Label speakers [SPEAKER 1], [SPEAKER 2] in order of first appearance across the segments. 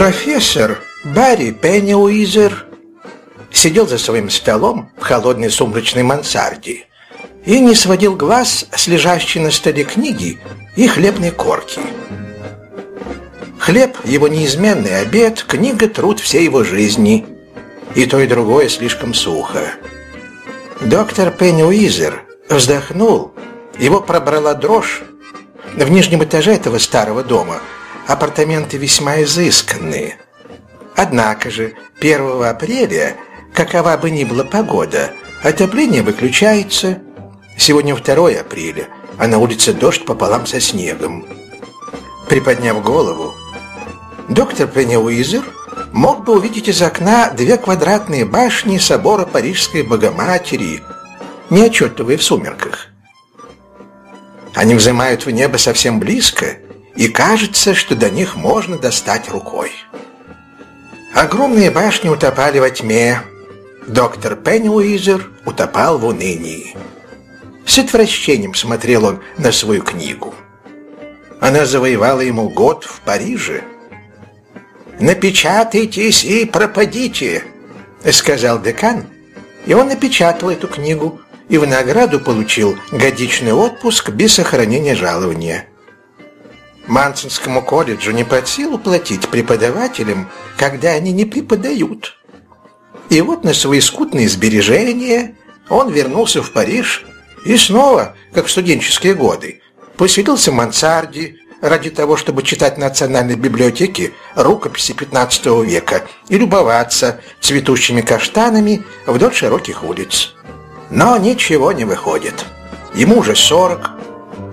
[SPEAKER 1] Профессор Барри Пенниуизер сидел за своим столом в холодной сумрачной мансарде и не сводил глаз с лежащей на столе книги и хлебной корки. Хлеб – его неизменный обед, книга – труд всей его жизни. И то, и другое слишком сухо. Доктор Пенниуизер вздохнул, его пробрала дрожь. В нижнем этаже этого старого дома апартаменты весьма изысканные. Однако же 1 апреля, какова бы ни была погода, отопление выключается. Сегодня 2 апреля, а на улице дождь пополам со снегом. Приподняв голову, доктор Пенниуизер мог бы увидеть из окна две квадратные башни собора Парижской Богоматери, неотчетливые в сумерках. Они взымают в небо совсем близко, и кажется, что до них можно достать рукой. Огромные башни утопали во тьме. Доктор Пенниуизер утопал в унынии. С отвращением смотрел он на свою книгу. Она завоевала ему год в Париже. «Напечатайтесь и пропадите», — сказал декан, и он напечатал эту книгу и в награду получил годичный отпуск без сохранения жалования. Мансонскому колледжу не под силу платить преподавателям, когда они не преподают. И вот на свои скудные сбережения он вернулся в Париж и снова, как в студенческие годы, поселился в мансарде ради того, чтобы читать в Национальной библиотеке рукописи 15 века и любоваться цветущими каштанами вдоль широких улиц. Но ничего не выходит. Ему уже 40,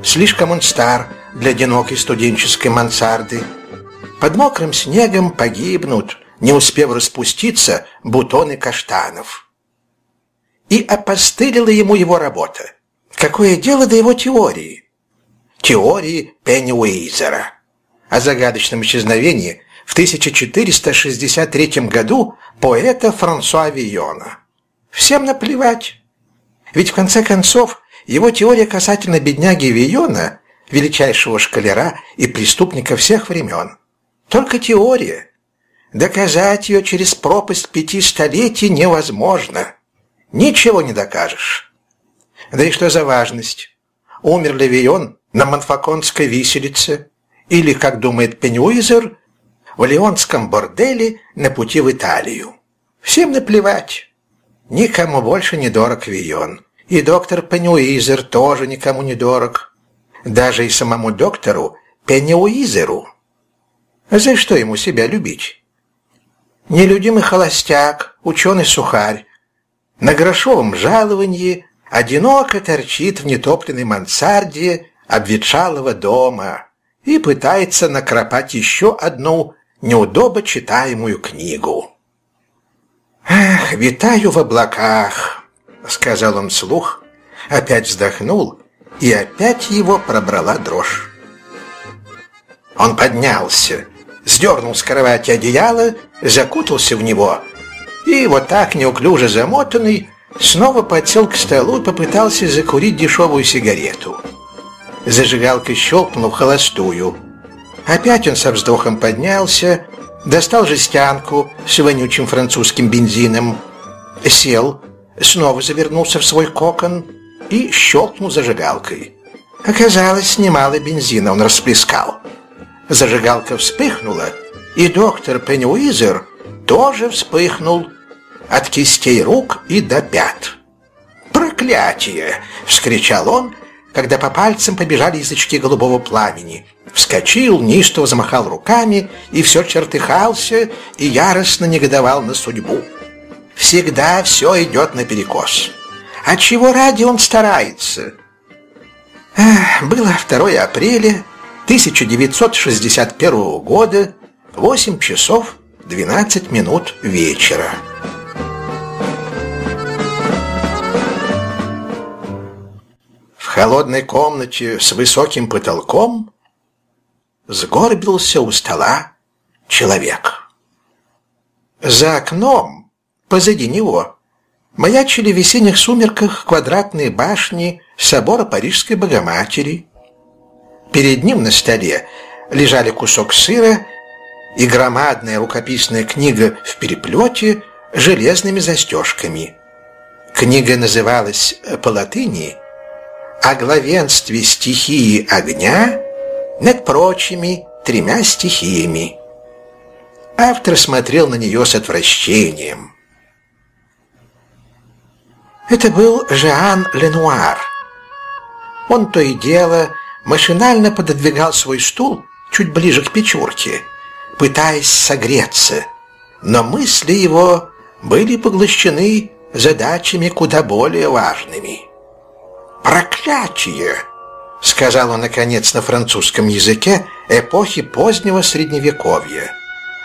[SPEAKER 1] слишком он стар для одинокой студенческой мансарды. Под мокрым снегом погибнут, не успев распуститься, бутоны каштанов. И опостылила ему его работа. Какое дело до его теории? Теории Пенниуизера. О загадочном исчезновении в 1463 году поэта Франсуа Вийона. Всем наплевать. Ведь в конце концов его теория касательно бедняги Вийона величайшего шкалера и преступника всех времен. Только теория. Доказать ее через пропасть пяти столетий невозможно. Ничего не докажешь. Да и что за важность? Умер ли Вион на Монфаконской виселице? Или, как думает Пенюизер, в Леонском борделе на пути в Италию? Всем наплевать. Никому больше не дорог Вион. И доктор Пенюизер тоже никому не дорог даже и самому доктору Пенниуизеру. За что ему себя любить? Нелюдимый холостяк, ученый-сухарь, на грошовом жаловании одиноко торчит в нетопленной мансарде обветшалого дома и пытается накропать еще одну неудобо читаемую книгу. «Эх, витаю в облаках», — сказал он вслух, опять вздохнул и опять его пробрала дрожь. Он поднялся, сдернул с кровати одеяло, закутался в него и вот так неуклюже замотанный снова подсел к столу и попытался закурить дешевую сигарету. Зажигалка щелкнула в холостую. Опять он со вздохом поднялся, достал жестянку с вонючим французским бензином, сел, снова завернулся в свой кокон и щелкнул зажигалкой. Оказалось, немало бензина он расплескал. Зажигалка вспыхнула, и доктор Пеннюизер тоже вспыхнул от кистей рук и до пят. «Проклятие!» — вскричал он, когда по пальцам побежали язычки голубого пламени. Вскочил, неистово замахал руками и все чертыхался и яростно негодовал на судьбу. Всегда все идет наперекос. А чего ради он старается? Эх, было 2 апреля 1961 года, 8 часов 12 минут вечера. В холодной комнате с высоким потолком сгорбился у стола человек. За окном, позади него, маячили в весенних сумерках квадратные башни собора Парижской Богоматери. Перед ним на столе лежали кусок сыра и громадная рукописная книга в переплете железными застежками. Книга называлась по латыни «О главенстве стихии огня над прочими тремя стихиями». Автор смотрел на нее с отвращением. Это был Жан Ленуар. Он то и дело машинально пододвигал свой стул чуть ближе к печурке, пытаясь согреться, но мысли его были поглощены задачами куда более важными. «Проклятие!» — сказал он, наконец, на французском языке эпохи позднего Средневековья.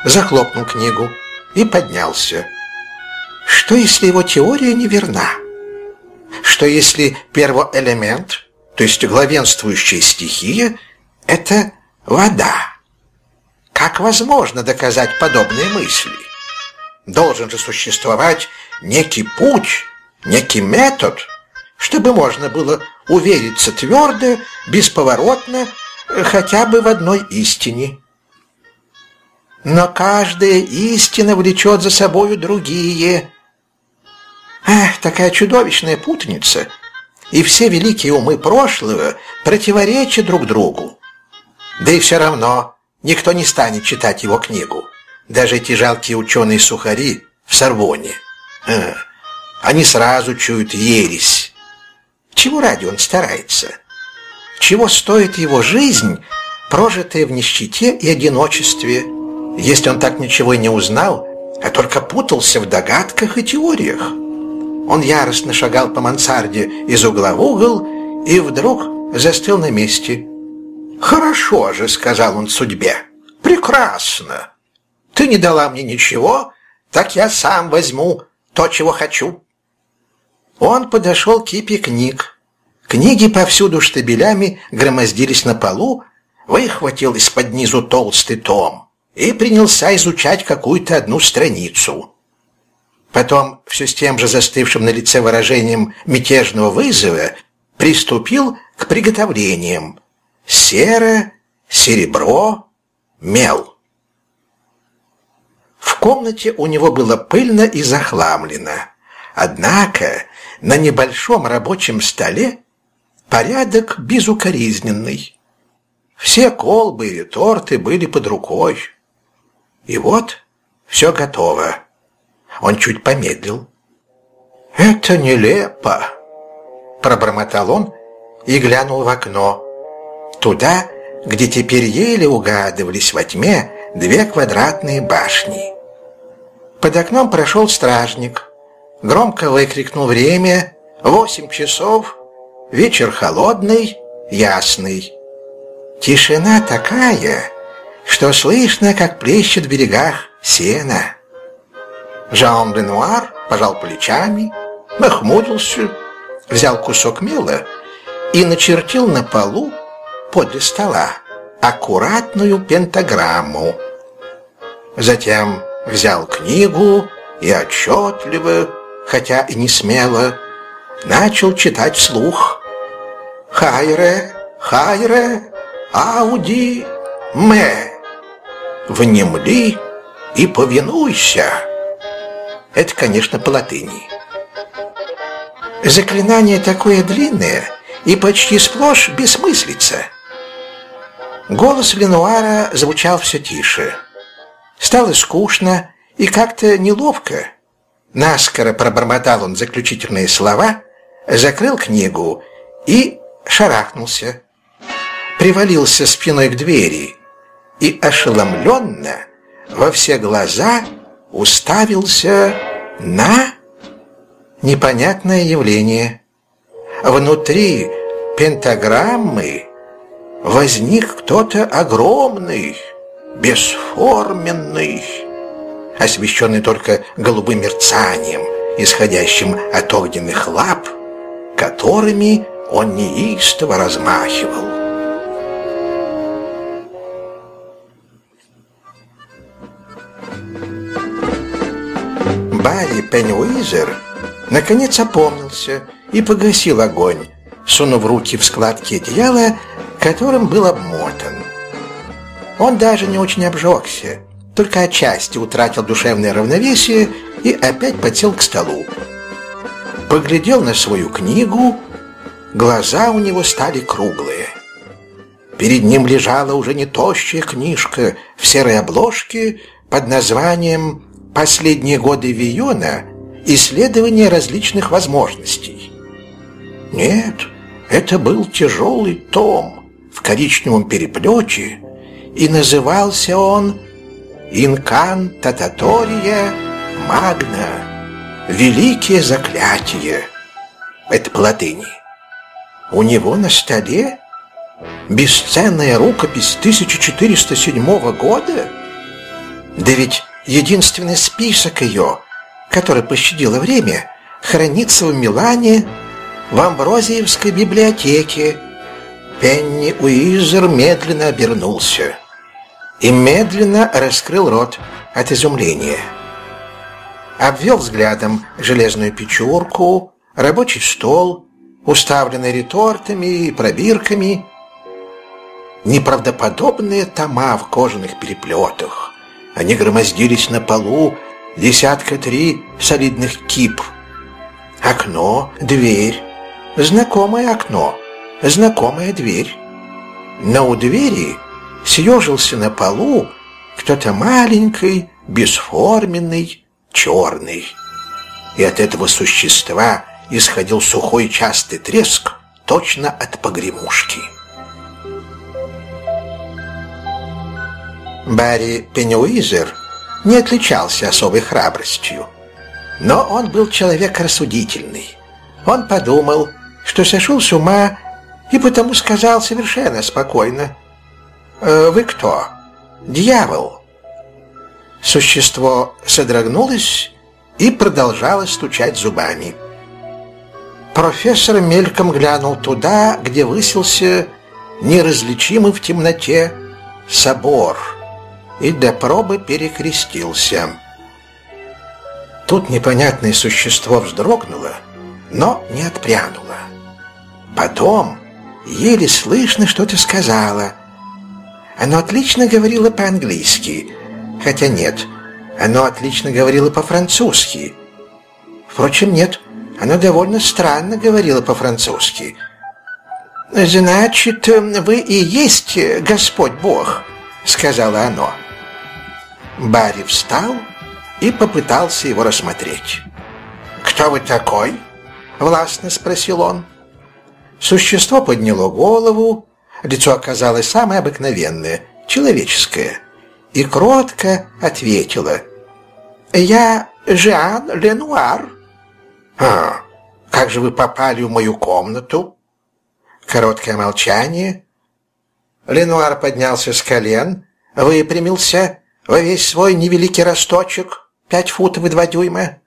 [SPEAKER 1] Захлопнул книгу и поднялся. Что, если его теория неверна? Что, если первоэлемент, то есть главенствующая стихия, это вода? Как возможно доказать подобные мысли? Должен же существовать некий путь, некий метод, чтобы можно было увериться твердо, бесповоротно, хотя бы в одной истине. Но каждая истина влечет за собою другие. Ах, такая чудовищная путаница! И все великие умы прошлого противоречат друг другу. Да и все равно никто не станет читать его книгу. Даже эти жалкие ученые-сухари в Сорбоне. А, они сразу чуют ересь. Чего ради он старается? Чего стоит его жизнь, прожитая в нищете и одиночестве, если он так ничего и не узнал, а только путался в догадках и теориях? Он яростно шагал по мансарде из угла в угол и вдруг застыл на месте. «Хорошо же», — сказал он судьбе, — «прекрасно. Ты не дала мне ничего, так я сам возьму то, чего хочу». Он подошел к кипе книг. Книги повсюду штабелями громоздились на полу, выхватил из-под низу толстый том и принялся изучать какую-то одну страницу. Потом, все с тем же застывшим на лице выражением мятежного вызова, приступил к приготовлениям. Сера, серебро, мел. В комнате у него было пыльно и захламлено. Однако на небольшом рабочем столе порядок безукоризненный. Все колбы и торты были под рукой. И вот все готово. Он чуть помедлил. «Это нелепо!» Пробормотал он и глянул в окно. Туда, где теперь еле угадывались во тьме две квадратные башни. Под окном прошел стражник. Громко выкрикнул время. Восемь часов. Вечер холодный, ясный. Тишина такая, что слышно, как плещет в берегах сена. Жан Ренуар пожал плечами, нахмурился, взял кусок мела и начертил на полу подле стола аккуратную пентаграмму. Затем взял книгу и отчетливо, хотя и не смело, начал читать вслух. «Хайре, хайре, ауди, ме, внемли и повинуйся». Это, конечно, по латыни. Заклинание такое длинное и почти сплошь бессмыслица. Голос Ленуара звучал все тише. Стало скучно и как-то неловко. Наскоро пробормотал он заключительные слова, закрыл книгу и шарахнулся. Привалился спиной к двери и ошеломленно во все глаза уставился на непонятное явление. Внутри пентаграммы возник кто-то огромный, бесформенный, освещенный только голубым мерцанием, исходящим от огненных лап, которыми он неистово размахивал. Барри Пеннюизер наконец опомнился и погасил огонь, сунув руки в складки одеяла, которым был обмотан. Он даже не очень обжегся только отчасти утратил душевное равновесие и опять подсел к столу. Поглядел на свою книгу, глаза у него стали круглые. Перед ним лежала уже не тощая книжка в серой обложке под названием «Последние годы Виона. Исследование различных возможностей». Нет, это был тяжелый том в коричневом переплете, и назывался он «Инкантататория Магна. Великие заклятия». Это по латыни. У него на столе бесценная рукопись 1407 года? Да ведь единственный список ее, который пощадило время, хранится в Милане в Амброзиевской библиотеке. Пенни Уизер медленно обернулся и медленно раскрыл рот от изумления. Обвел взглядом железную печурку, рабочий стол, уставленный ретортами и пробирками, неправдоподобные тома в кожаных переплетах. Они громоздились на полу, десятка три солидных кип. Окно, дверь, знакомое окно, знакомая дверь. Но у двери съежился на полу кто-то маленький, бесформенный, черный. И от этого существа исходил сухой частый треск, точно от погремушки. Барри Пеннюизер не отличался особой храбростью, но он был человек рассудительный. Он подумал, что сошел с ума и потому сказал совершенно спокойно «Э, «Вы кто?» «Дьявол». Существо содрогнулось и продолжало стучать зубами. Профессор мельком глянул туда, где высился неразличимый в темноте собор, и до пробы перекрестился. Тут непонятное существо вздрогнуло, но не отпрянула. Потом еле слышно что-то сказала. Оно отлично говорило по-английски, хотя нет, оно отлично говорило по-французски. Впрочем, нет, оно довольно странно говорило по-французски. «Значит, вы и есть Господь Бог», — сказала оно. Барри встал и попытался его рассмотреть. «Кто вы такой?» властно спросил он. Существо подняло голову, лицо оказалось самое обыкновенное, человеческое, и кротко ответило. «Я Жан Ленуар». «А, как же вы попали в мою комнату?» Короткое молчание. Ленуар поднялся с колен, выпрямился во весь свой невеликий росточек, пять футов и два дюйма.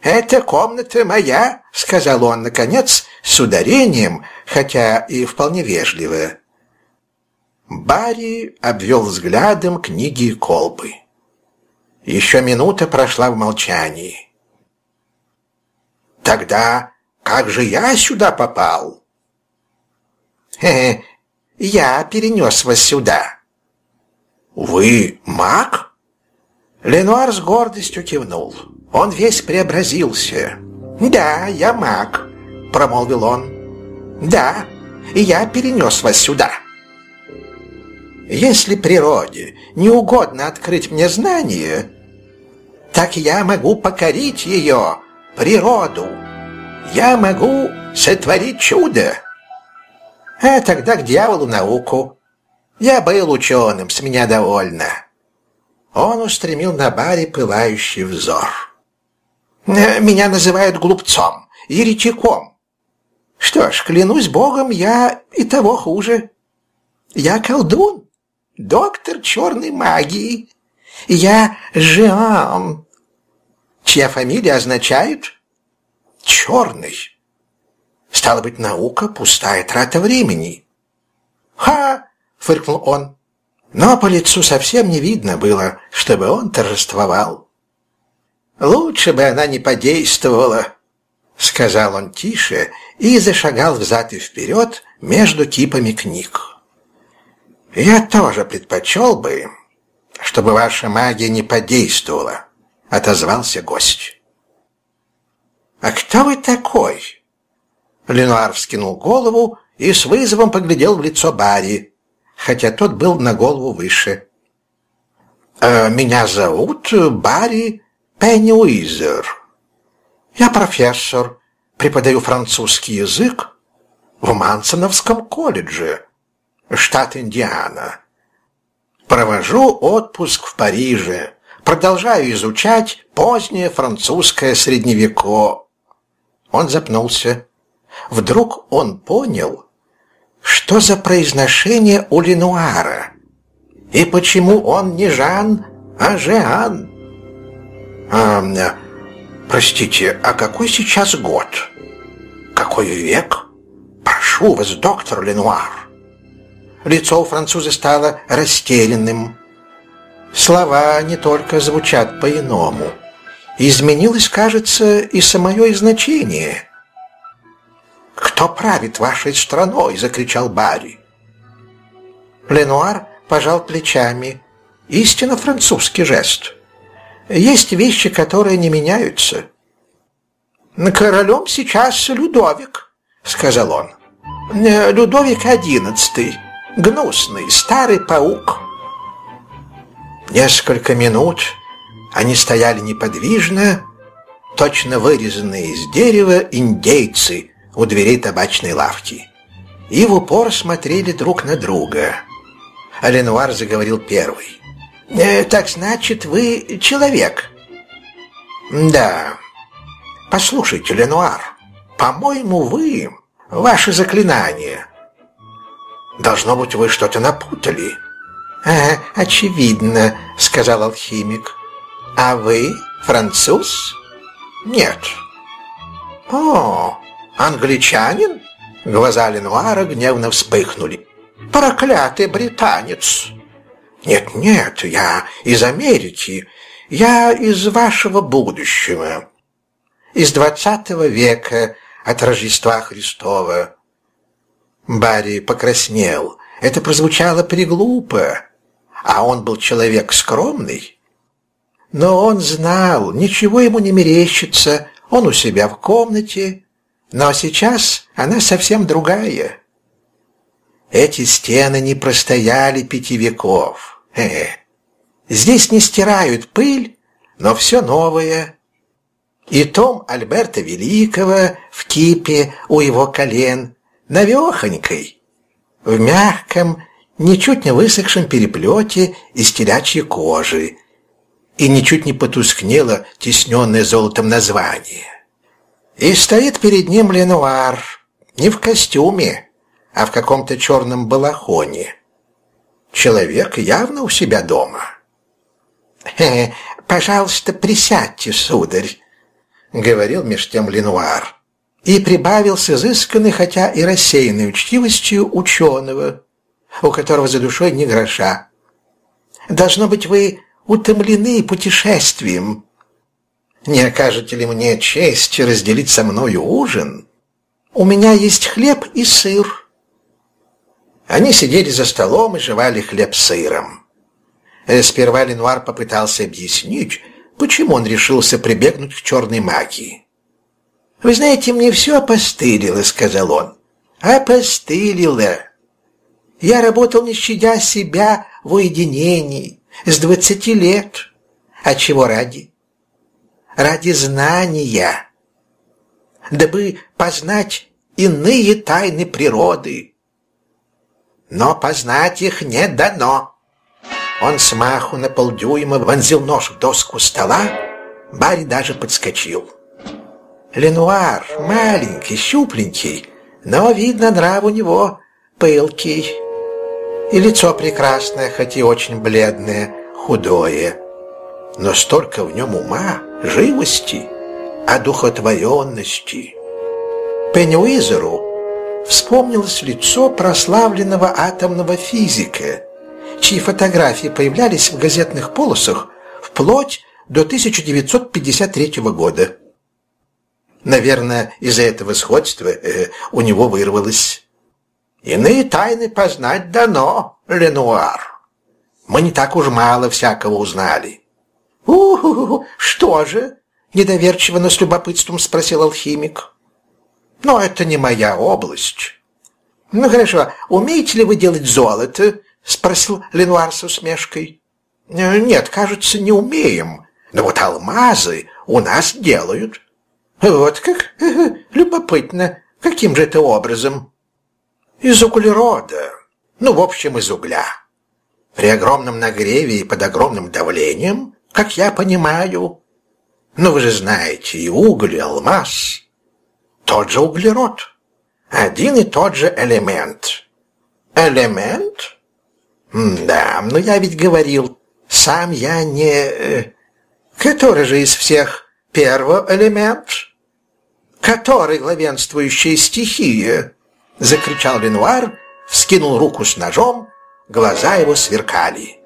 [SPEAKER 1] «Эта комната моя», — сказал он, наконец, с ударением, хотя и вполне вежливо. Барри обвел взглядом книги и колбы. Еще минута прошла в молчании. «Тогда как же я сюда попал?» «Хе -хе, я перенес вас сюда». «Вы маг?» Ленуар с гордостью кивнул. Он весь преобразился. «Да, я маг», — промолвил он. «Да, и я перенес вас сюда». «Если природе не угодно открыть мне знание, так я могу покорить ее, природу. Я могу сотворить чудо. А тогда к дьяволу науку. Я был ученым, с меня довольно». Он устремил на баре пылающий взор. Э, меня называют глупцом, еретиком. Что ж, клянусь богом, я и того хуже. Я колдун, доктор черной магии. Я Жиам, чья фамилия означает «черный». Стало быть, наука — пустая трата времени. «Ха!» — фыркнул он. Но по лицу совсем не видно было, чтобы он торжествовал. «Лучше бы она не подействовала», — сказал он тише и зашагал взад и вперед между кипами книг. «Я тоже предпочел бы, чтобы ваша магия не подействовала», — отозвался гость. «А кто вы такой?» Ленуар вскинул голову и с вызовом поглядел в лицо Барри, хотя тот был на голову выше. «Э, «Меня зовут Барри Пеннюизер. Я профессор, преподаю французский язык в Мансоновском колледже, штат Индиана. Провожу отпуск в Париже, продолжаю изучать позднее французское средневеко». Он запнулся. Вдруг он понял, что за произношение у Ленуара и почему он не Жан, а Жеан. А, простите, а какой сейчас год? Какой век? Прошу вас, доктор Ленуар. Лицо у француза стало растерянным. Слова не только звучат по-иному. Изменилось, кажется, и самое значение – «Кто правит вашей страной?» — закричал Барри. Ленуар пожал плечами. Истинно французский жест. Есть вещи, которые не меняются. «Королем сейчас Людовик», — сказал он. «Людовик одиннадцатый, гнусный, старый паук». Несколько минут они стояли неподвижно, точно вырезанные из дерева индейцы — у дверей табачной лавки и в упор смотрели друг на друга. А Ленуар заговорил первый. «Э, «Так значит, вы человек?» «Да. Послушайте, Ленуар, по-моему, вы, ваше заклинание. Должно быть, вы что-то напутали». «А, очевидно», — сказал алхимик. «А вы француз?» «Нет». «О, «Англичанин?» Глаза Ленуара гневно вспыхнули. «Проклятый британец!» «Нет-нет, я из Америки. Я из вашего будущего. Из двадцатого века от Рождества Христова». Барри покраснел. Это прозвучало приглупо. А он был человек скромный. Но он знал, ничего ему не мерещится. Он у себя в комнате, но сейчас она совсем другая. Эти стены не простояли пяти веков. Э -э. Здесь не стирают пыль, но все новое. И том Альберта Великого в кипе у его колен, навехонькой, в мягком, ничуть не высохшем переплете из телячьей кожи, и ничуть не потускнело тесненное золотом название. И стоит перед ним Ленуар, не в костюме, а в каком-то черном балахоне. Человек явно у себя дома. «Э, «Пожалуйста, присядьте, сударь», — говорил меж тем Ленуар. И прибавил с изысканной, хотя и рассеянной учтивостью ученого, у которого за душой ни гроша. «Должно быть, вы утомлены путешествием, не окажете ли мне честь разделить со мною ужин? У меня есть хлеб и сыр». Они сидели за столом и жевали хлеб с сыром. Сперва Ленуар попытался объяснить, почему он решился прибегнуть к черной магии. «Вы знаете, мне все опостылило», — сказал он. «Опостылило. Я работал, не щадя себя, в уединении, с двадцати лет. А чего ради? Ради знания, дабы познать иные тайны природы. Но познать их не дано. Он смаху на полдюйма вонзил нож в доску стола, Барри даже подскочил. Ленуар, маленький, щупленький, но, видно, нрав у него пылкий. И лицо прекрасное, хоть и очень бледное, худое. Но столько в нем ума, живости, одухотворенности. Пеннюизеру вспомнилось лицо прославленного атомного физика, чьи фотографии появлялись в газетных полосах вплоть до 1953 года. Наверное, из-за этого сходства э, у него вырвалось. «Иные тайны познать дано, Ленуар». Мы не так уж мало всякого узнали».
[SPEAKER 2] «У-у-у, что же?» — недоверчиво, но с любопытством спросил алхимик.
[SPEAKER 1] «Но это не моя область».
[SPEAKER 2] «Ну хорошо, умеете ли вы делать золото?» — спросил Ленуар с усмешкой.
[SPEAKER 1] «Э, «Нет, кажется, не умеем. Но вот алмазы у нас делают».
[SPEAKER 2] «Вот как? Любопытно. Каким же это образом?»
[SPEAKER 1] «Из углерода. Ну, в общем, из угля. При огромном нагреве и под огромным давлением, как я понимаю. Ну, вы же знаете, и уголь, и алмаз — тот же углерод. Один и тот же элемент».
[SPEAKER 2] «Элемент?»
[SPEAKER 1] «Да, но я ведь говорил, сам я не... Э,
[SPEAKER 2] который же из всех первый элемент? Который главенствующая стихия? Закричал Ленуар, вскинул руку с ножом, глаза его сверкали.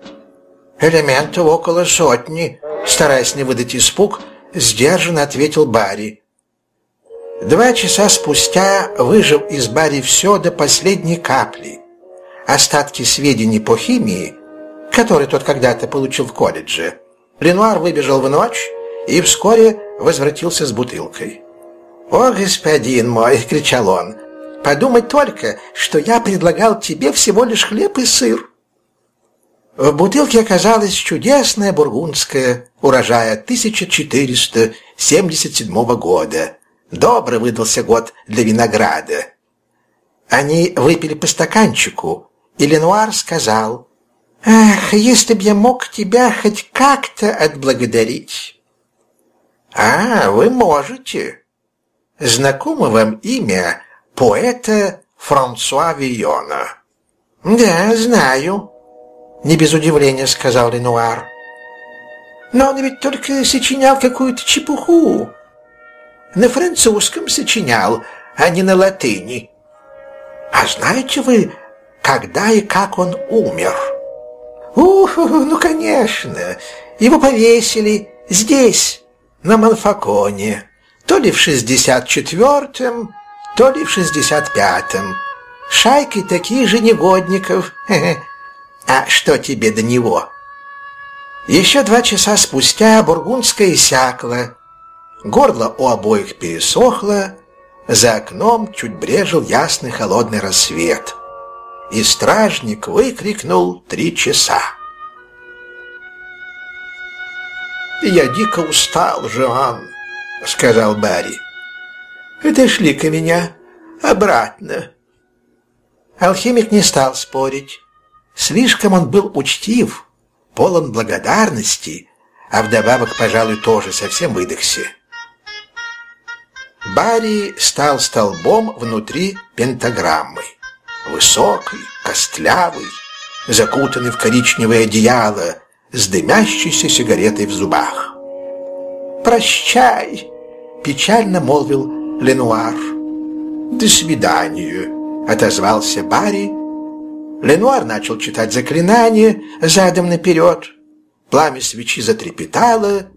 [SPEAKER 1] Элементов около сотни, стараясь не выдать испуг, сдержанно ответил Барри. Два часа спустя, выжил из Барри все до последней капли, остатки сведений по химии, которые тот когда-то получил в колледже, Ленуар выбежал в ночь и вскоре возвратился с бутылкой. «О, господин мой!» — кричал он. «Подумать только, что я предлагал тебе всего лишь хлеб и сыр!» В бутылке оказалась чудесная бургундская урожая 1477 года. Добрый выдался год для винограда. Они выпили по стаканчику, и Ленуар сказал, Эх, если б я мог тебя хоть как-то отблагодарить. А, вы можете. Знакомо вам имя поэта Франсуа Вийона? Да, знаю. Не без удивления сказал Ленуар. Но он ведь только сочинял какую-то чепуху. На французском сочинял, а не на латыни. А знаете вы, когда и как он умер?» «Ух, ну, конечно! Его повесили здесь, на Манфаконе, то ли в шестьдесят четвертом, то ли в шестьдесят пятом. Шайкой таких же негодников. А что тебе до него?» Еще два часа спустя бургундская иссякла. Горло у обоих пересохло, за окном чуть брежил ясный холодный рассвет и стражник выкрикнул три часа. «Я дико устал, Жоан», — сказал Барри. «Отошли-ка меня обратно». Алхимик не стал спорить. Слишком он был учтив, полон благодарности, а вдобавок, пожалуй, тоже совсем выдохся. Барри стал столбом внутри пентаграммы высокий, костлявый, закутанный в коричневое одеяло, с дымящейся сигаретой в зубах. «Прощай!» — печально молвил Ленуар. «До свидания!» — отозвался Барри. Ленуар начал читать заклинание задом наперед. Пламя свечи затрепетало.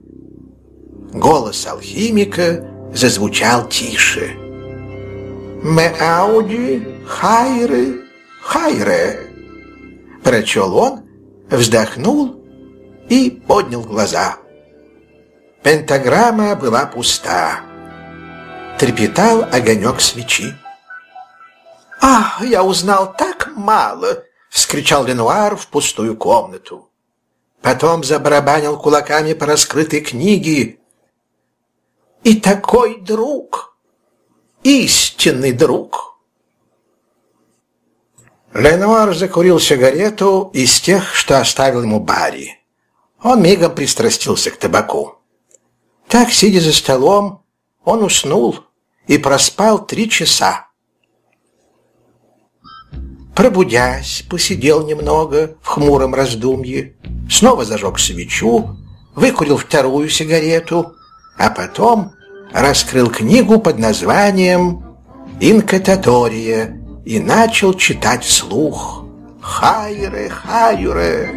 [SPEAKER 1] Голос алхимика зазвучал тише. «Меауди Хайры, Хайре!» Прочел он, вздохнул и поднял глаза. Пентаграмма была пуста. Трепетал огонек свечи. «Ах, я узнал так мало!» — вскричал Ленуар в пустую комнату. Потом забарабанил кулаками по раскрытой книге. «И такой друг! Истинный друг!» Ленуар закурил сигарету из тех, что оставил ему Барри. Он мигом пристрастился к табаку. Так, сидя за столом, он уснул и проспал три часа. Пробудясь, посидел немного в хмуром раздумье, снова зажег свечу, выкурил вторую сигарету, а потом раскрыл книгу под названием «Инкататория» и начал читать вслух «Хайре, хайре».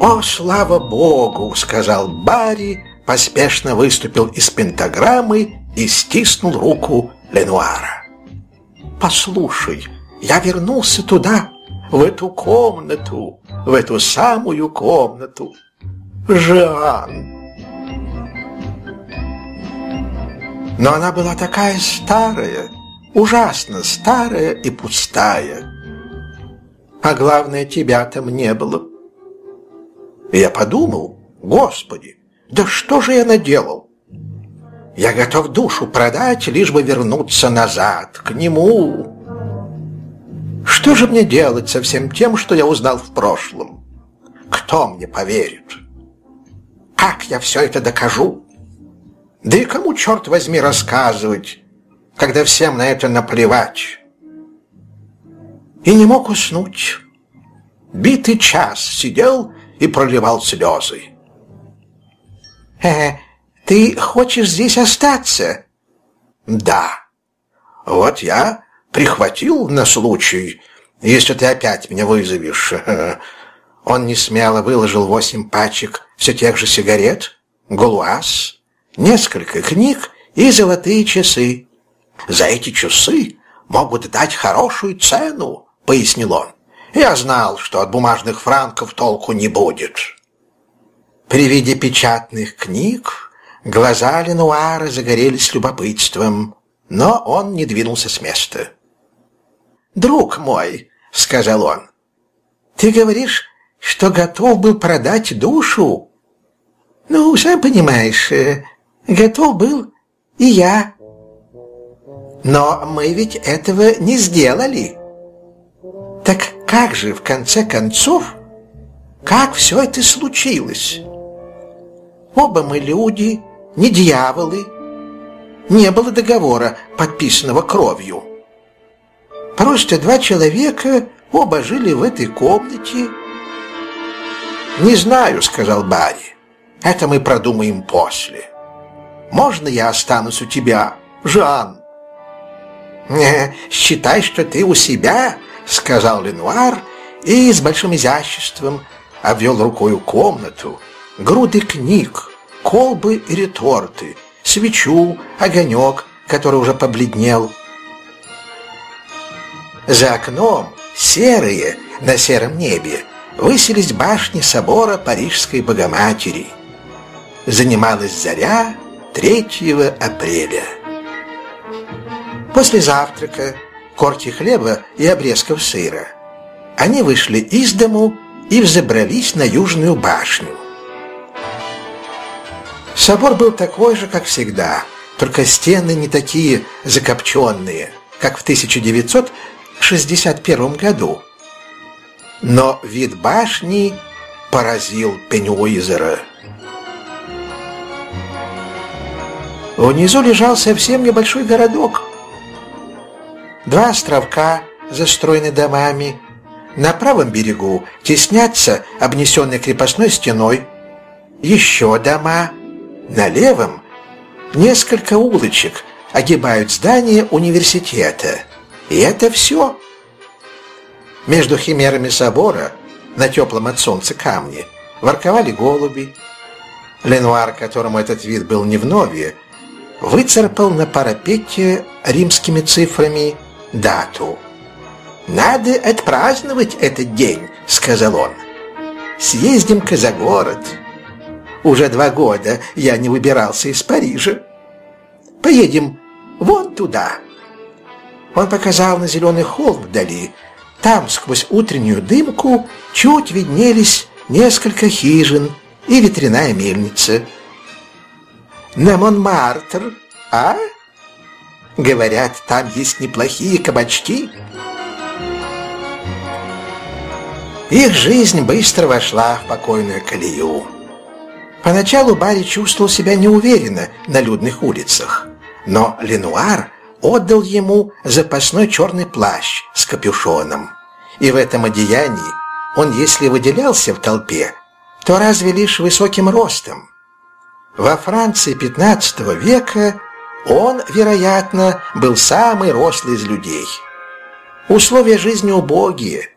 [SPEAKER 1] «О, слава Богу!» — сказал Барри, поспешно выступил из пентаграммы и стиснул руку Ленуара. «Послушай, я вернулся туда, в эту комнату, в эту самую комнату. Жан. Но она была такая старая, ужасно старая и пустая. А главное, тебя там не было. Я подумал, Господи, да что же я наделал? Я готов душу продать, лишь бы вернуться назад, к нему. Что же мне делать со всем тем, что я узнал в прошлом? Кто мне поверит? Как я все это докажу? Да и кому, черт возьми, рассказывать, когда всем на это наплевать? И не мог уснуть. Битый час сидел и проливал слезы.
[SPEAKER 2] «Э, ты хочешь здесь остаться?»
[SPEAKER 1] «Да. Вот я прихватил на случай, если ты опять меня вызовешь». Он несмело выложил восемь пачек все тех же сигарет, гулуаз, несколько книг и золотые часы. «За эти часы могут дать хорошую цену», — пояснил он. «Я знал, что от бумажных франков толку не будет». При виде печатных книг глаза Ленуара загорелись любопытством, но он не двинулся с места. «Друг мой», — сказал он, — «ты говоришь, что готов был продать душу?» «Ну, сам понимаешь, э, Готов был и я. Но мы ведь этого не сделали. Так как же, в конце концов, как все это случилось? Оба мы люди, не дьяволы. Не было договора, подписанного кровью. Просто два человека оба жили в этой комнате. «Не знаю», — сказал Барри. «Это мы продумаем после». Можно я останусь у тебя, Жан?» «Не, считай, что ты у себя», — сказал Ленуар и с большим изяществом обвел рукою комнату, груды книг, колбы и реторты, свечу, огонек, который уже побледнел. За окном, серые, на сером небе, высились башни собора Парижской Богоматери. Занималась заря, 3 апреля. После завтрака, корки хлеба и обрезков сыра, они вышли из дому и взобрались на Южную башню. Собор был такой же, как всегда, только стены не такие закопченные, как в 1961 году. Но вид башни поразил Пенюизера. Внизу лежал совсем небольшой городок. Два островка, застроены домами. На правом берегу теснятся обнесенные крепостной стеной. Еще дома. На левом несколько улочек огибают здание университета. И это все. Между химерами собора на теплом от солнца камне ворковали голуби. Ленуар, которому этот вид был не вновь, выцарапал на парапете римскими цифрами дату. «Надо отпраздновать этот день», — сказал он. «Съездим-ка за город. Уже два года я не выбирался из Парижа. Поедем вон туда». Он показал на зеленый холм вдали. Там, сквозь утреннюю дымку, чуть виднелись несколько хижин и ветряная мельница — на Монмартр, а? Говорят, там есть неплохие кабачки. Их жизнь быстро вошла в покойную колею. Поначалу Барри чувствовал себя неуверенно на людных улицах, но Ленуар отдал ему запасной черный плащ с капюшоном. И в этом одеянии он, если выделялся в толпе, то разве лишь высоким ростом. Во Франции XV века он, вероятно, был самый рослый из людей. Условия жизни убогие,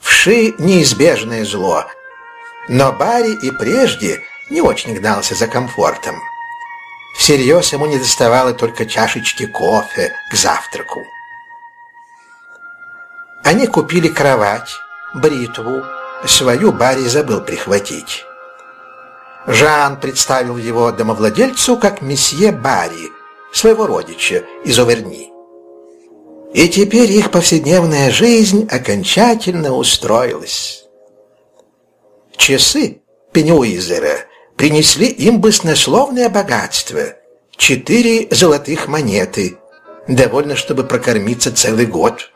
[SPEAKER 1] вши неизбежное зло. Но Барри и прежде не очень гнался за комфортом. Всерьез ему не доставало только чашечки кофе к завтраку. Они купили кровать, бритву, свою Барри забыл прихватить. Жан представил его домовладельцу как месье Барри, своего родича из Оверни. И теперь их повседневная жизнь окончательно устроилась. Часы Пенюизера принесли им баснословное богатство – четыре золотых монеты, довольно, чтобы прокормиться целый год.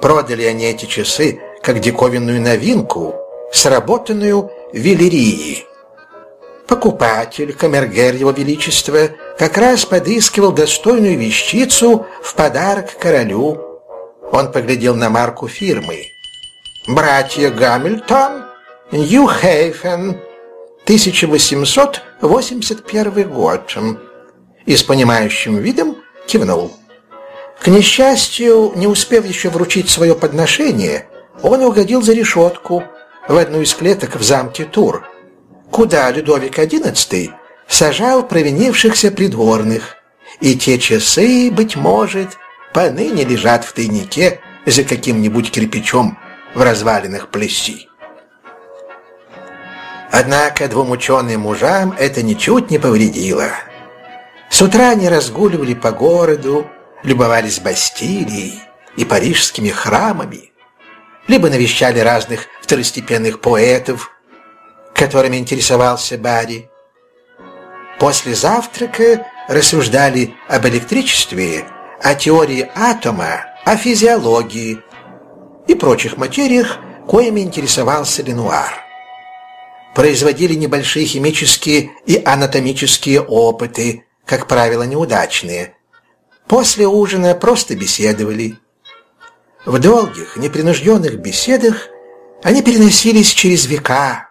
[SPEAKER 1] Продали они эти часы как диковинную новинку, сработанную в Велерии. Покупатель, камергер его величества, как раз подыскивал достойную вещицу в подарок королю. Он поглядел на марку фирмы. «Братья Гамильтон, Нью-Хейфен, 1881 год». И с понимающим видом кивнул. К несчастью, не успев еще вручить свое подношение, он угодил за решетку в одну из клеток в замке Тур, куда Людовик XI сажал провинившихся придворных, и те часы, быть может, поныне лежат в тайнике за каким-нибудь кирпичом в развалинах Плесси. Однако двум ученым мужам это ничуть не повредило. С утра они разгуливали по городу, любовались Бастилией и парижскими храмами, либо навещали разных второстепенных поэтов, которыми интересовался Барри. После завтрака рассуждали об электричестве, о теории атома, о физиологии и прочих материях, коими интересовался Ленуар. Производили небольшие химические и анатомические опыты, как правило, неудачные. После ужина просто беседовали. В долгих, непринужденных беседах они переносились через века,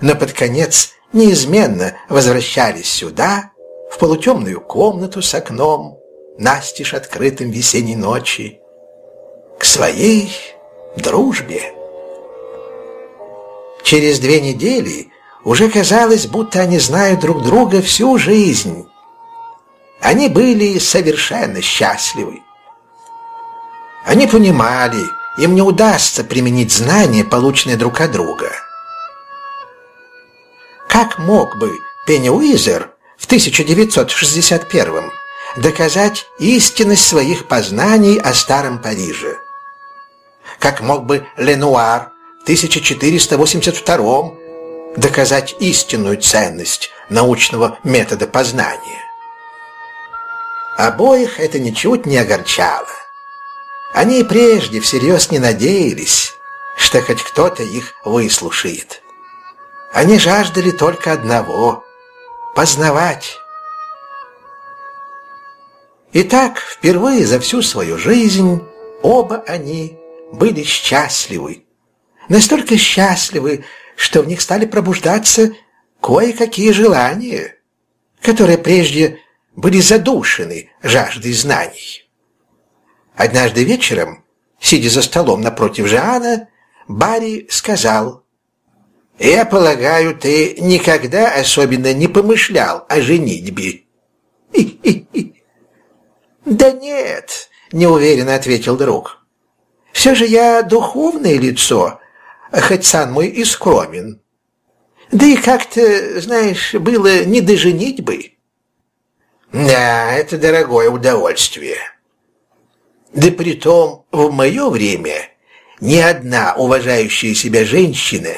[SPEAKER 1] но под конец неизменно возвращались сюда, в полутемную комнату с окном, настежь открытым весенней ночи, к своей дружбе. Через две недели уже казалось, будто они знают друг друга всю жизнь. Они были совершенно счастливы. Они понимали, им не удастся применить знания, полученные друг от друга. Как мог бы Пенни Уизер в 1961 доказать истинность своих познаний о Старом Париже? Как мог бы Ленуар 1482 доказать истинную ценность научного метода познания? Обоих это ничуть не огорчало. Они и прежде всерьез не надеялись, что хоть кто-то их выслушает. Они жаждали только одного — познавать. Итак, впервые за всю свою жизнь оба они были счастливы. Настолько счастливы, что в них стали пробуждаться кое-какие желания, которые прежде были задушены жаждой знаний. Однажды вечером, сидя за столом напротив Жана, Барри сказал, «Я полагаю, ты никогда особенно не помышлял о женитьбе». «Да нет», — неуверенно ответил друг. «Все же я духовное лицо, хоть сан мой и скромен. Да и как-то, знаешь, было не до женитьбы». «Да, это дорогое удовольствие». Да притом в мое время ни одна уважающая себя женщина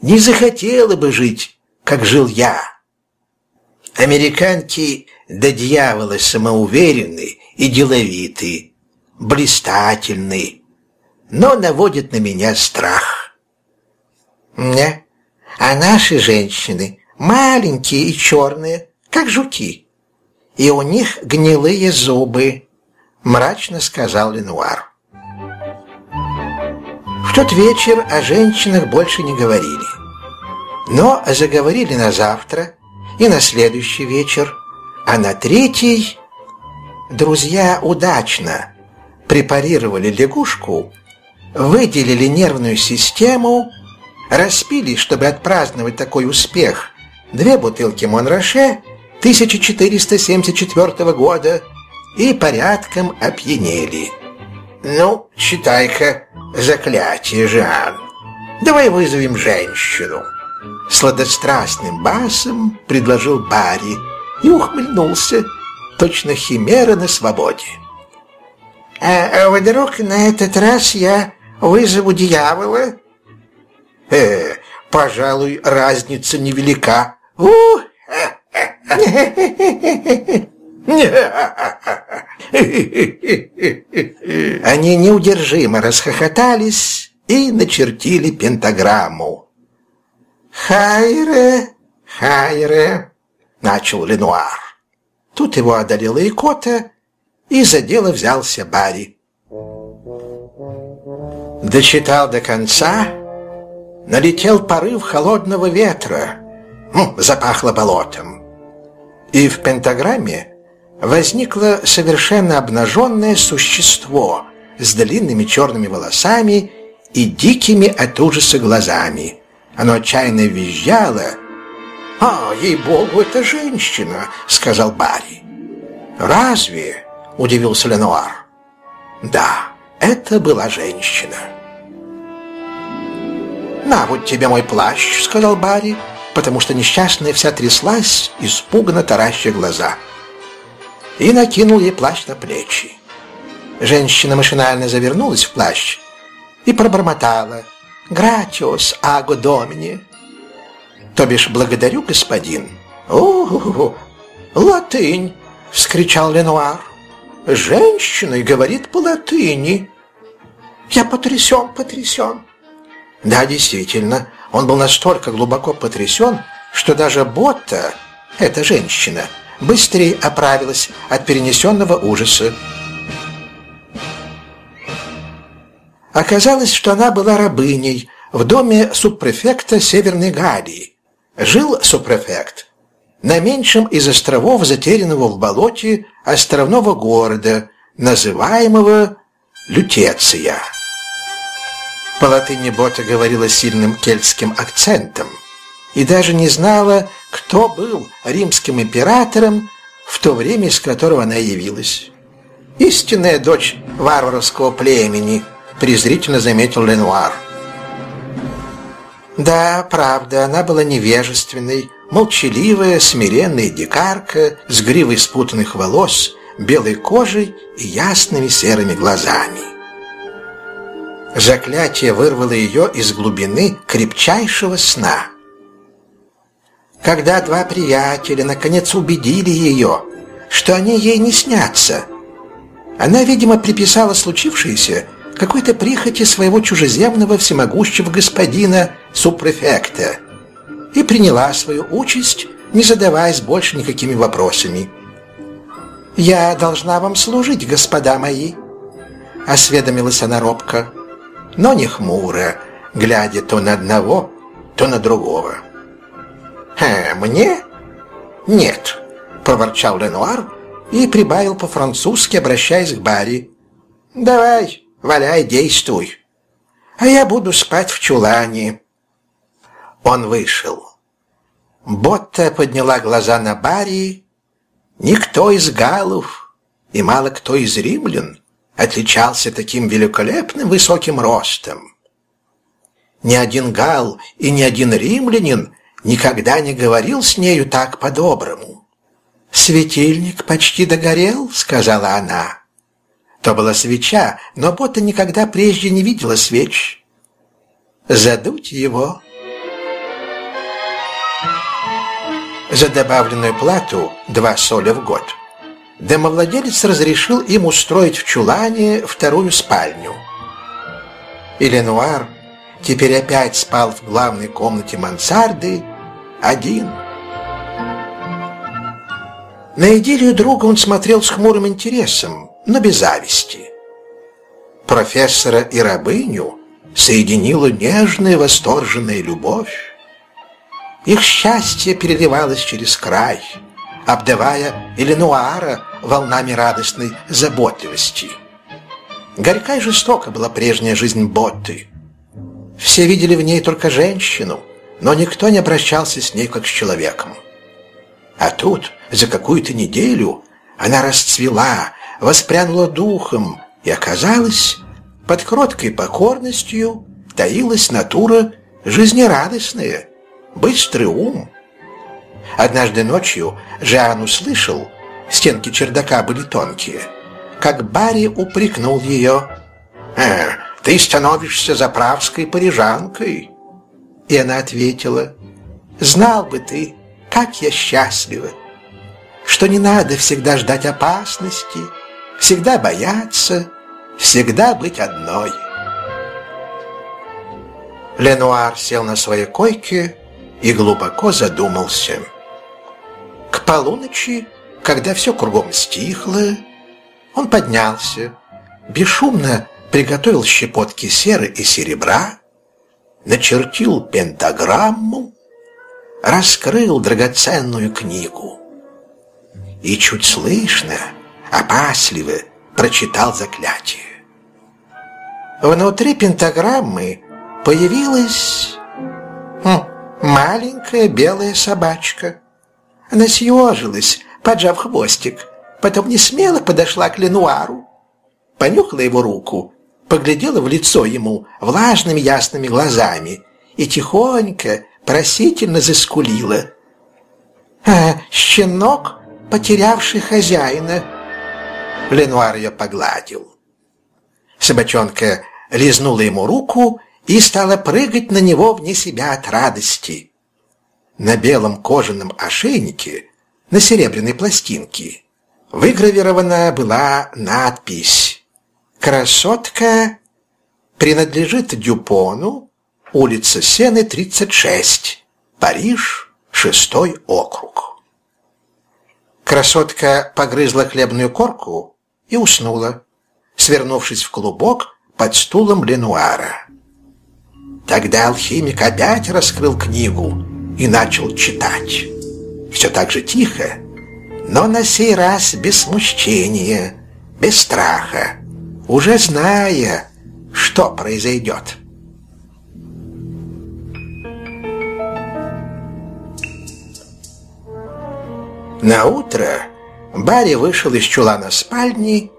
[SPEAKER 1] не захотела бы жить, как жил я. Американки до дьявола самоуверенны и деловиты, блистательны, но наводят на меня страх. Не, а наши женщины маленькие и черные, как жуки, и у них гнилые зубы. — мрачно сказал Ленуар. В тот вечер о женщинах больше не говорили. Но заговорили на завтра и на следующий вечер, а на третий друзья удачно препарировали лягушку, выделили нервную систему, распили, чтобы отпраздновать такой успех, две бутылки Монроше 1474 года и порядком опьянели. Ну, читай-ка заклятие, Жан. Давай вызовем женщину. Сладострастным басом предложил Барри и ухмыльнулся, точно химера на свободе. «А, а вдруг на этот раз я вызову дьявола?» «Э, пожалуй, разница невелика». Они неудержимо расхохотались и начертили пентаграмму. «Хайре, хайре!» — начал Ленуар. Тут его одолела икота, и за дело взялся Барри. Дочитал до конца, налетел порыв холодного ветра, запахло болотом. И в пентаграмме возникло совершенно обнаженное существо с длинными черными волосами и дикими от ужаса глазами. Оно отчаянно визжало. «А, ей-богу, это женщина!» — сказал Барри. «Разве?» — удивился Ленуар. «Да, это была женщина». «На, вот тебе мой плащ», — сказал Барри, потому что несчастная вся тряслась, испуганно тараща глаза и накинул ей плащ на плечи. Женщина машинально завернулась в плащ и пробормотала «Гратиос, аго домини», то бишь «благодарю, господин». «О, латынь!» — вскричал Ленуар. «Женщина и говорит по-латыни». «Я потрясен, потрясен». Да, действительно, он был настолько глубоко потрясен, что даже Ботта, эта женщина, быстрее оправилась от перенесенного ужаса. Оказалось, что она была рабыней в доме субпрефекта Северной Галлии. Жил субпрефект на меньшем из островов, затерянного в болоте островного города, называемого Лютеция. По латыни Бота говорила сильным кельтским акцентом и даже не знала, кто был римским императором в то время, из которого она явилась. «Истинная дочь варварского племени», — презрительно заметил Ленуар. Да, правда, она была невежественной, молчаливая, смиренная дикарка с гривой спутанных волос, белой кожей и ясными серыми глазами. Заклятие вырвало ее из глубины крепчайшего сна — когда два приятеля наконец убедили ее, что они ей не снятся. Она, видимо, приписала случившееся какой-то прихоти своего чужеземного всемогущего господина супрефекта и приняла свою участь, не задаваясь больше никакими вопросами. «Я должна вам служить, господа мои», — осведомилась она робко, но не хмуро, глядя то на одного, то на другого. «А мне?» «Нет», — проворчал Ленуар и прибавил по-французски, обращаясь к Барри. «Давай, валяй, действуй, а я буду спать в чулане». Он вышел. Ботта подняла глаза на Барри. Никто из галлов и мало кто из римлян отличался таким великолепным высоким ростом. Ни один гал и ни один римлянин никогда не говорил с нею так по-доброму. «Светильник почти догорел», — сказала она. То была свеча, но Бота никогда прежде не видела свеч. «Задуть его». За добавленную плату два соля в год домовладелец разрешил им устроить в чулане вторую спальню. И Ленуар теперь опять спал в главной комнате мансарды один. На идиллию друга он смотрел с хмурым интересом, но без зависти. Профессора и рабыню соединила нежная восторженная любовь. Их счастье переливалось через край, обдавая Эленуара волнами радостной заботливости. Горька и жестока была прежняя жизнь Ботты. Все видели в ней только женщину, но никто не обращался с ней как с человеком. А тут за какую-то неделю она расцвела, воспрянула духом, И оказалось, под кроткой покорностью таилась натура жизнерадостная, быстрый ум. Однажды ночью Жан услышал, стенки чердака были тонкие, как Барри упрекнул ее. «Э, «Ты становишься заправской парижанкой!» И она ответила, «Знал бы ты, как я счастлива, что не надо всегда ждать опасности, всегда бояться, всегда быть одной». Ленуар сел на своей койке и глубоко задумался. К полуночи, когда все кругом стихло, он поднялся, бесшумно приготовил щепотки серы и серебра, начертил пентаграмму, раскрыл драгоценную книгу и чуть слышно, опасливо прочитал заклятие. Внутри пентаграммы появилась хм, маленькая белая собачка. Она съежилась, поджав хвостик, потом не смело подошла к Ленуару, понюхала его руку, поглядела в лицо ему влажными ясными глазами и тихонько, просительно заскулила. «А, щенок, потерявший хозяина!» Ленуар ее погладил. Собачонка лизнула ему руку и стала прыгать на него вне себя от радости. На белом кожаном ошейнике, на серебряной пластинке, выгравирована была надпись «Красотка принадлежит Дюпону, улица Сены, 36, Париж, шестой округ». Красотка погрызла хлебную корку и уснула, свернувшись в клубок под стулом Ленуара. Тогда алхимик опять раскрыл книгу и начал читать. Все так же тихо, но на сей раз без смущения, без страха, уже зная, что произойдет. На утро Барри вышел из чулана спальни,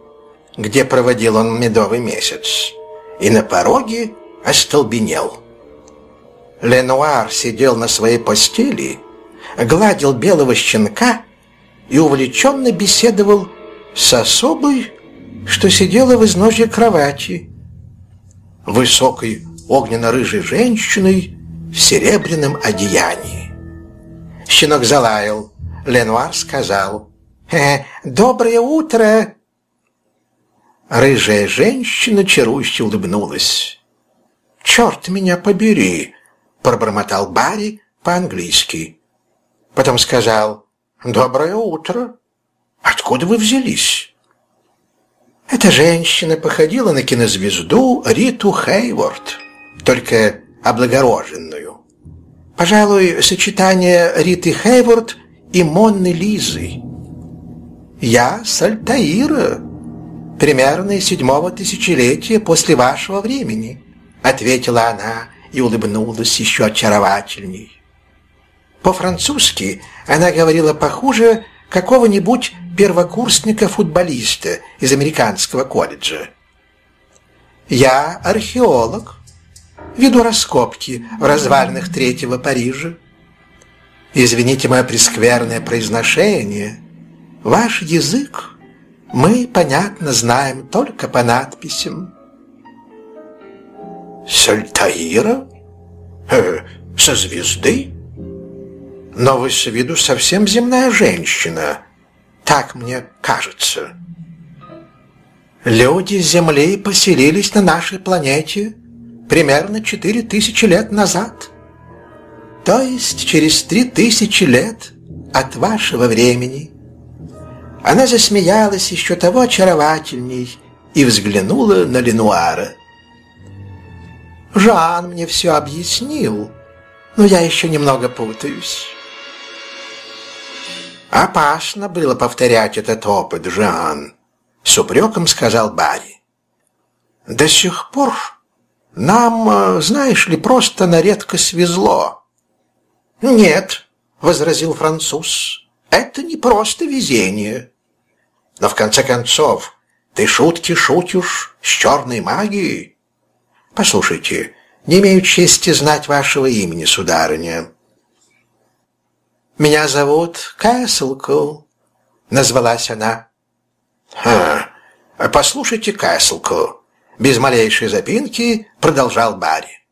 [SPEAKER 1] где проводил он медовый месяц, и на пороге остолбенел. Ленуар сидел на своей постели, гладил белого щенка и увлеченно беседовал с особой, что сидела в изножье кровати, высокой огненно-рыжей женщиной в серебряном одеянии. Щенок залаял. Ленуар сказал «Э, «Доброе утро!» Рыжая женщина чарующе улыбнулась. «Черт меня побери!» — пробормотал Барри по-английски. Потом сказал «Доброе утро! Откуда вы взялись?» Эта женщина походила на кинозвезду Риту Хейворд, только облагороженную. Пожалуй, сочетание Риты Хейворд и Монны Лизы. «Я Сальтаира, примерно седьмого тысячелетия после вашего времени», — ответила она и улыбнулась еще очаровательней. По-французски она говорила похуже какого-нибудь первокурсника-футболиста из американского колледжа. «Я археолог, веду раскопки в развалинах Третьего Парижа. Извините мое прескверное произношение. Ваш язык мы, понятно, знаем только по надписям». Сальтаира? Э, со звезды? Но вы с виду совсем земная женщина. Так мне кажется. Люди Земли поселились на нашей планете примерно четыре тысячи лет назад. То есть через три тысячи лет от вашего времени. Она засмеялась еще того очаровательней и взглянула на Ленуара. Жан мне все объяснил, но я еще немного путаюсь. Опасно было повторять этот опыт, Жан, с упреком сказал Барри. До сих пор нам, э, знаешь ли, просто на редкость свезло. Нет, возразил француз, это не просто везение. Но в конце концов, ты шутки шутишь с черной магией? Послушайте, не имею чести знать вашего имени, сударыня. Меня зовут Кэслкл, назвалась она. Ха, послушайте, Кэслкл, без малейшей запинки продолжал Барри.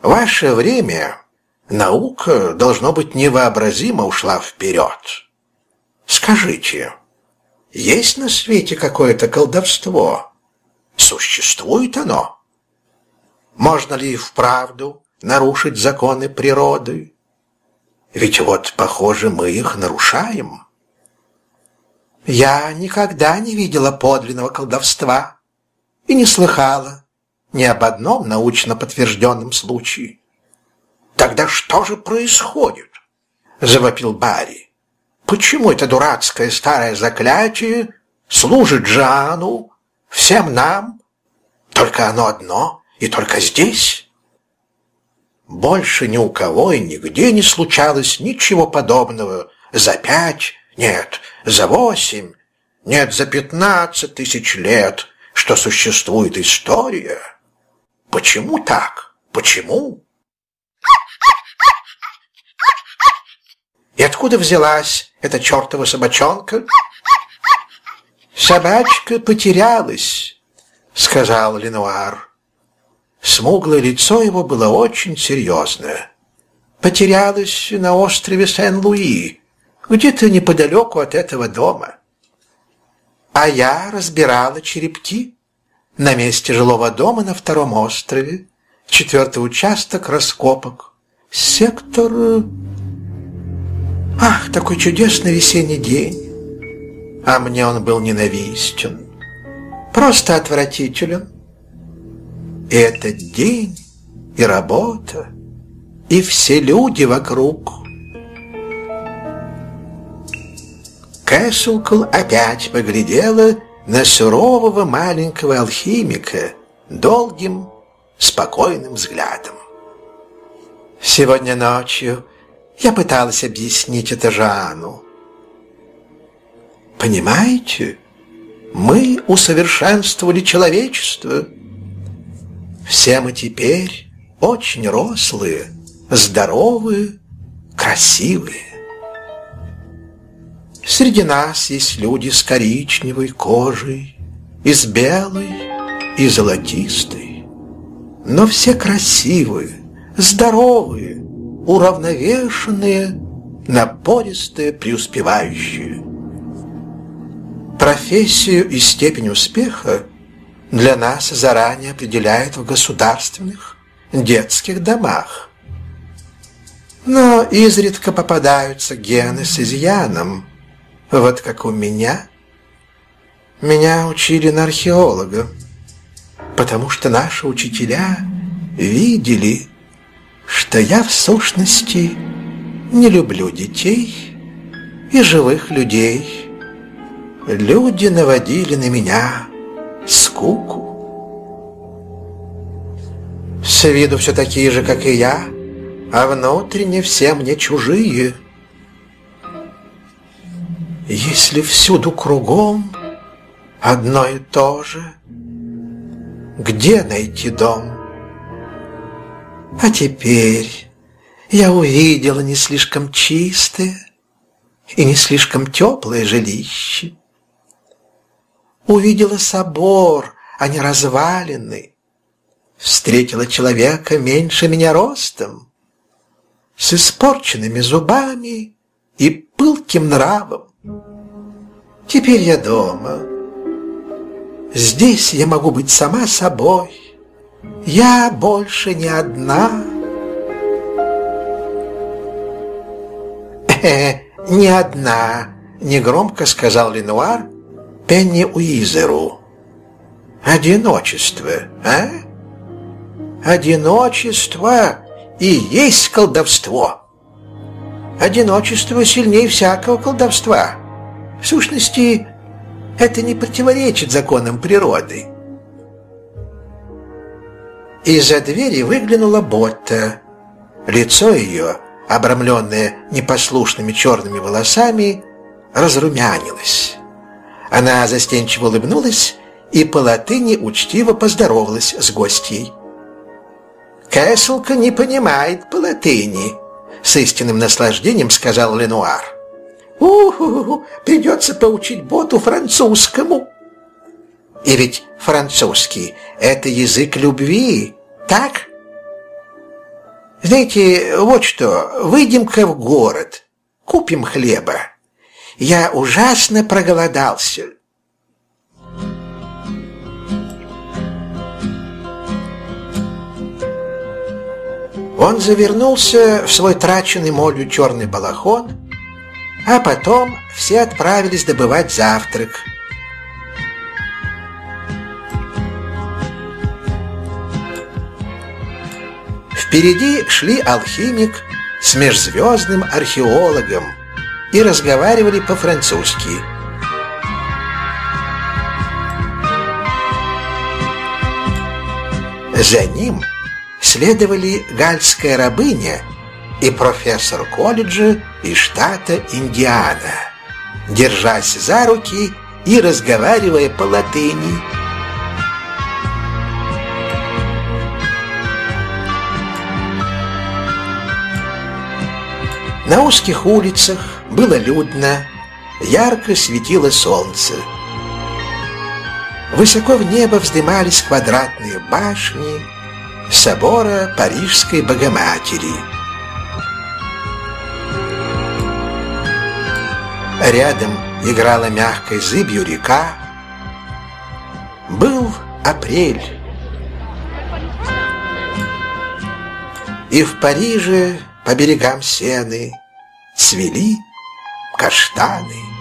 [SPEAKER 1] Ваше время наука, должно быть, невообразимо ушла вперед. Скажите, есть на свете какое-то колдовство? Существует оно? Можно ли вправду нарушить законы природы? Ведь вот, похоже, мы их нарушаем. Я никогда не видела подлинного колдовства и не слыхала ни об одном научно подтвержденном случае. «Тогда что же происходит?» — завопил Барри. «Почему это дурацкое старое заклятие служит Джану, всем нам? Только оно одно и только здесь?» Больше ни у кого и нигде не случалось ничего подобного за пять, нет, за восемь, нет, за пятнадцать тысяч лет, что существует история. Почему так? Почему? И откуда взялась эта чертова собачонка? Собачка потерялась, сказал Ленуар. Смуглое лицо его было очень серьезное. Потерялась на острове Сен-Луи, где-то неподалеку от этого дома. А я разбирала черепки на месте жилого дома на втором острове, четвертый участок раскопок, сектор... Ах, такой чудесный весенний день! А мне он был ненавистен, просто отвратителен. И этот день, и работа, и все люди вокруг. Кэсселкл опять поглядела на сурового маленького алхимика долгим, спокойным взглядом. Сегодня ночью я пыталась объяснить это Жанну. Понимаете, мы усовершенствовали человечество. Все мы теперь очень рослые, здоровые, красивые. Среди нас есть люди с коричневой кожей, и с белой, и золотистой. Но все красивые, здоровые, уравновешенные, напористые, преуспевающие. Профессию и степень успеха для нас заранее определяют в государственных детских домах. Но изредка попадаются гены с изъяном – вот как у меня. Меня учили на археолога, потому что наши учителя видели, что я в сущности не люблю детей и живых людей. Люди наводили на меня скуку. С виду все такие же, как и я, а внутренне все мне чужие – если всюду кругом одно и то же, где найти дом? А теперь я увидела не слишком чистое и не слишком теплое жилище. Увидела собор, а не развалины. Встретила человека меньше меня ростом, с испорченными зубами и пылким нравом. Теперь я дома. Здесь я могу быть сама собой. Я больше не одна. «Э, не одна», — негромко сказал Ленуар Пенни Уизеру. «Одиночество, а? Одиночество и есть колдовство. Одиночество сильнее всякого колдовства». В сущности, это не противоречит законам природы. Из-за двери выглянула Ботта. Лицо ее, обрамленное непослушными черными волосами, разрумянилось. Она застенчиво улыбнулась и по латыни учтиво поздоровалась с гостьей. «Кэсселка не понимает по латыни», — с истинным наслаждением сказал Ленуар. «У-ху-ху, придется поучить боту французскому». «И ведь французский — это язык любви, так?» «Знаете, вот что, выйдем-ка в город, купим хлеба. Я ужасно проголодался». Он завернулся в свой траченный молью черный балахон, а потом все отправились добывать завтрак. Впереди шли алхимик с межзвездным археологом и разговаривали по-французски. За ним – следовали гальская рабыня и профессор колледжа из штата Индиана, держась за руки и разговаривая по латыни. На узких улицах было людно, ярко светило солнце. Высоко в небо вздымались квадратные башни, собора Парижской Богоматери. Рядом играла мягкой зыбью река. Был апрель. И в Париже по берегам Сены цвели каштаны.